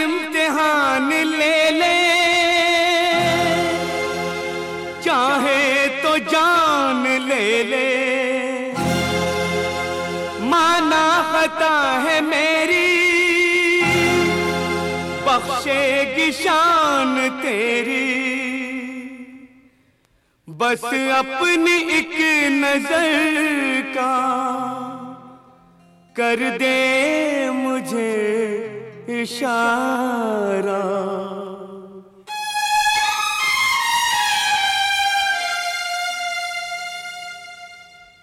इम्तिहान ले ले। चाहे तो जान ले ले। माना खता है मेरी। बख्शेगी शान तेरी। बस अपनी एक नज़र का कर दे मुझे। इशारा।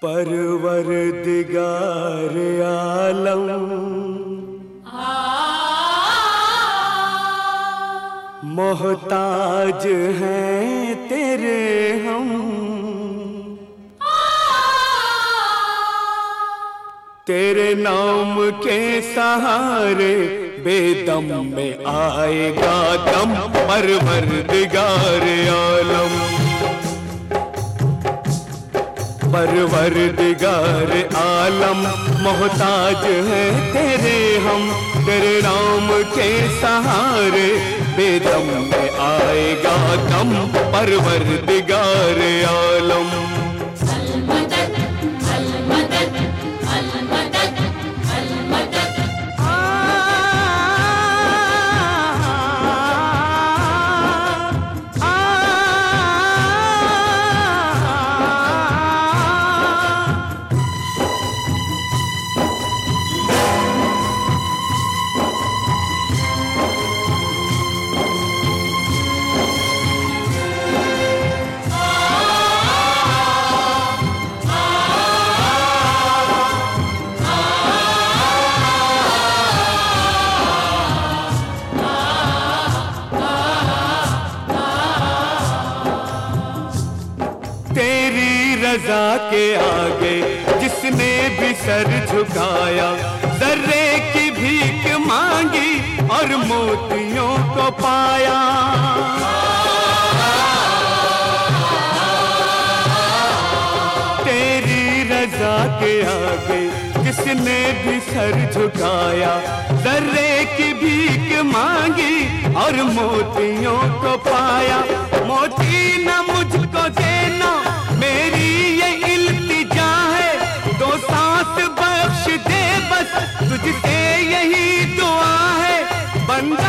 परवर दिगार आलम। मोहताज हैं तेरे हम। तेरे नाम के सहारे बेदम में आएगा दम परवर दिगार आलम। परवर दिगार आलम, मोहताज है तेरे हम, तेरे नाम के सहारे। बेदम में आएगा दम परवर दिगार आलम। रजा के आगे, जिसने भी सर झुकाया, दर्रे की भीख मांगी और मोतियों को पाया। तेरी रजा के आगे, जिसने भी सर झुकाया, दर्रे की भीख मांगी और मोतियों को पाया। मोती न मुझको देना, मेरी ये इल्तिजा है। दो सांस बख्श दे बस, तुझसे यही दुआ है। बंदा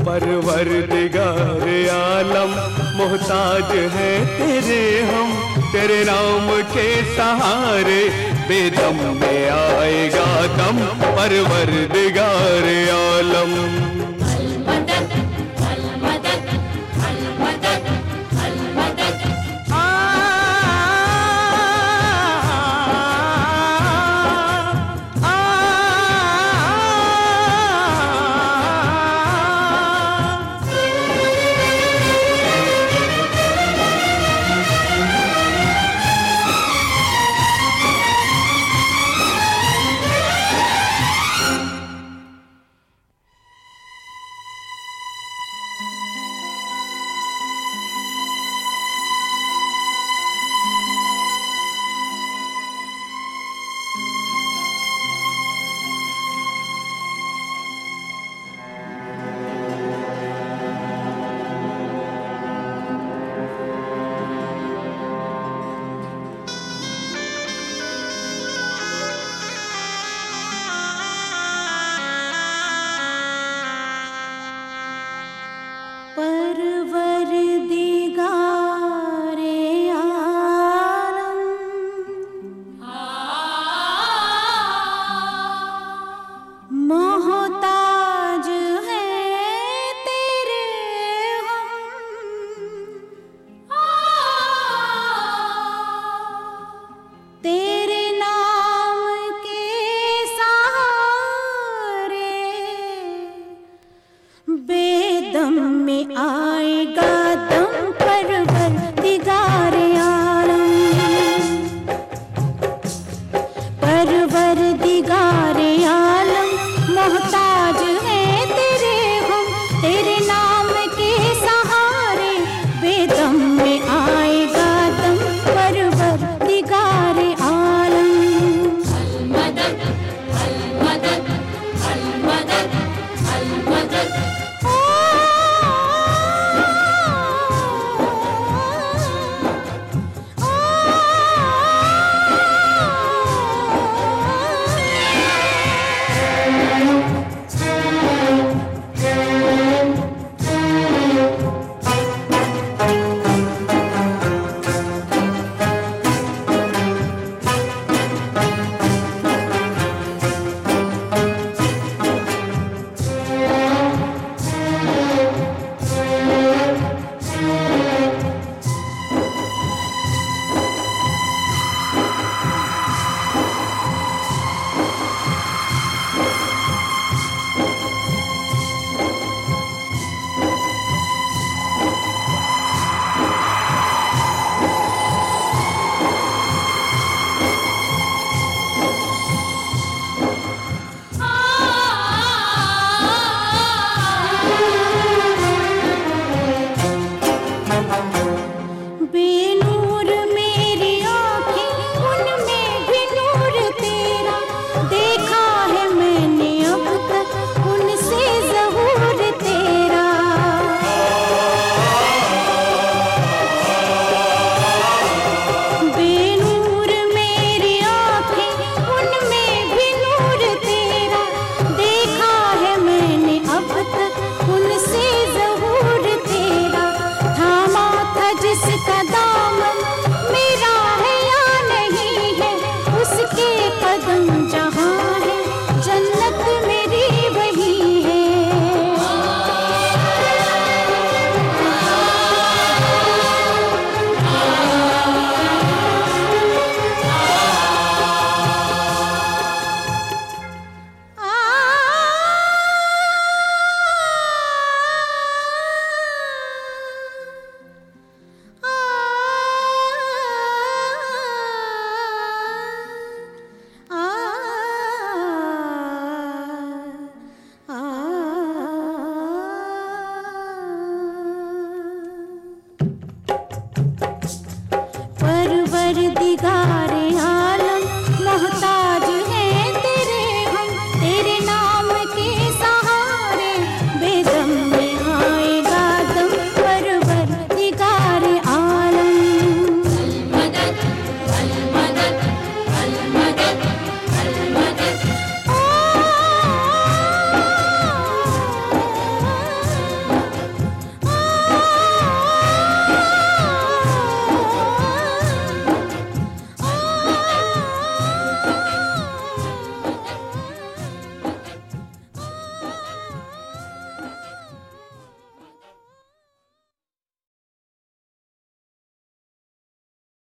परवर दिगार आलम, मोहताज है तेरे हम, तेरे नाम के सहारे, बेदम में आएगा दम परवर दिगार आलम।